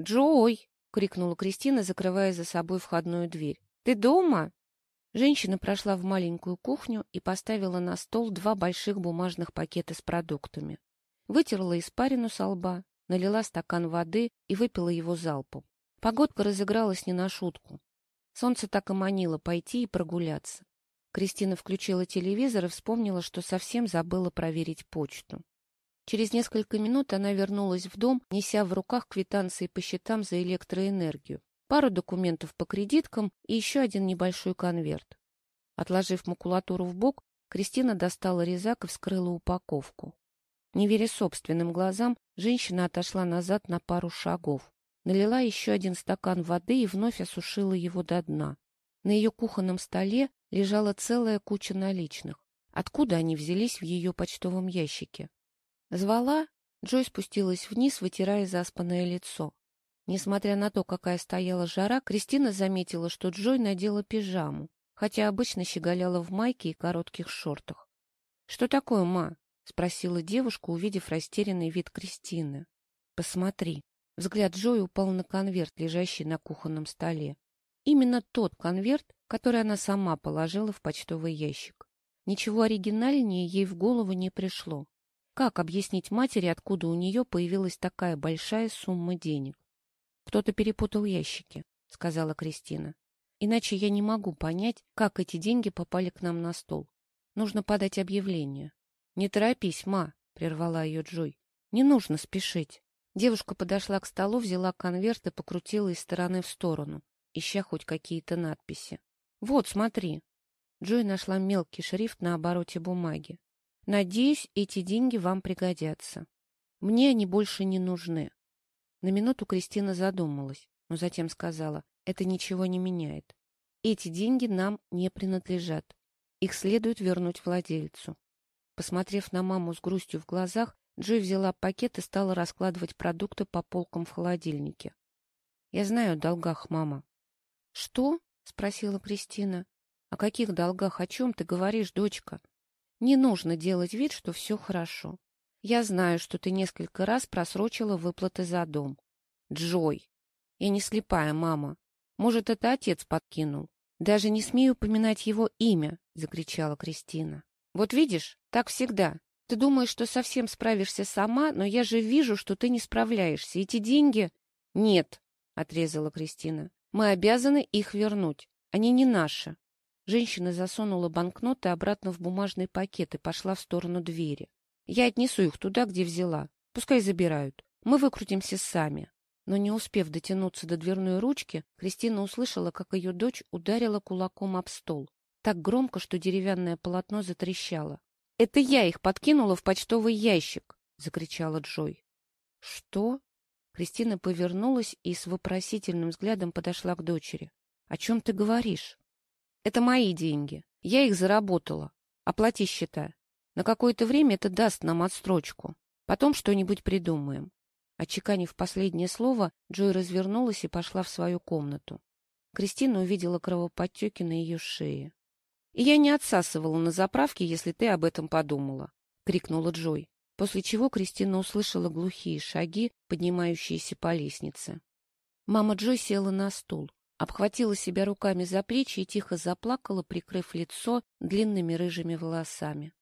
«Джой!» — крикнула Кристина, закрывая за собой входную дверь. «Ты дома?» Женщина прошла в маленькую кухню и поставила на стол два больших бумажных пакета с продуктами. Вытерла испарину со лба, налила стакан воды и выпила его залпом. Погодка разыгралась не на шутку. Солнце так и манило пойти и прогуляться. Кристина включила телевизор и вспомнила, что совсем забыла проверить почту. Через несколько минут она вернулась в дом, неся в руках квитанции по счетам за электроэнергию, пару документов по кредиткам и еще один небольшой конверт. Отложив макулатуру в бок, Кристина достала резак и вскрыла упаковку. Не веря собственным глазам, женщина отошла назад на пару шагов, налила еще один стакан воды и вновь осушила его до дна. На ее кухонном столе лежала целая куча наличных. Откуда они взялись в ее почтовом ящике? Звала, Джой спустилась вниз, вытирая заспанное лицо. Несмотря на то, какая стояла жара, Кристина заметила, что Джой надела пижаму, хотя обычно щеголяла в майке и коротких шортах. — Что такое, ма? — спросила девушка, увидев растерянный вид Кристины. — Посмотри. Взгляд Джой упал на конверт, лежащий на кухонном столе. Именно тот конверт, который она сама положила в почтовый ящик. Ничего оригинальнее ей в голову не пришло. Как объяснить матери, откуда у нее появилась такая большая сумма денег? Кто-то перепутал ящики, — сказала Кристина. Иначе я не могу понять, как эти деньги попали к нам на стол. Нужно подать объявление. — Не торопись, ма, — прервала ее Джой. — Не нужно спешить. Девушка подошла к столу, взяла конверт и покрутила из стороны в сторону, ища хоть какие-то надписи. Вот, смотри. Джой нашла мелкий шрифт на обороте бумаги. Надеюсь, эти деньги вам пригодятся. Мне они больше не нужны. На минуту Кристина задумалась, но затем сказала, это ничего не меняет. Эти деньги нам не принадлежат. Их следует вернуть владельцу. Посмотрев на маму с грустью в глазах, Джой взяла пакет и стала раскладывать продукты по полкам в холодильнике. — Я знаю о долгах, мама. — Что? — спросила Кристина. — О каких долгах? О чем ты говоришь, дочка? Не нужно делать вид, что все хорошо. Я знаю, что ты несколько раз просрочила выплаты за дом. Джой. Я не слепая, мама. Может, это отец подкинул. Даже не смею упоминать его имя, — закричала Кристина. Вот видишь, так всегда. Ты думаешь, что совсем справишься сама, но я же вижу, что ты не справляешься. Эти деньги... Нет, — отрезала Кристина. Мы обязаны их вернуть. Они не наши. Женщина засунула банкноты обратно в бумажный пакет и пошла в сторону двери. Я отнесу их туда, где взяла. Пускай забирают. Мы выкрутимся сами. Но не успев дотянуться до дверной ручки, Кристина услышала, как ее дочь ударила кулаком об стол. Так громко, что деревянное полотно затрещало. — Это я их подкинула в почтовый ящик! — закричала Джой. — Что? Кристина повернулась и с вопросительным взглядом подошла к дочери. — О чем ты говоришь? — Это мои деньги. Я их заработала. Оплати счета. На какое-то время это даст нам отстрочку. Потом что-нибудь придумаем. Отчеканив последнее слово, Джой развернулась и пошла в свою комнату. Кристина увидела кровоподтеки на ее шее. — И я не отсасывала на заправке, если ты об этом подумала, — крикнула Джой после чего Кристина услышала глухие шаги, поднимающиеся по лестнице. Мама Джой села на стул, обхватила себя руками за плечи и тихо заплакала, прикрыв лицо длинными рыжими волосами.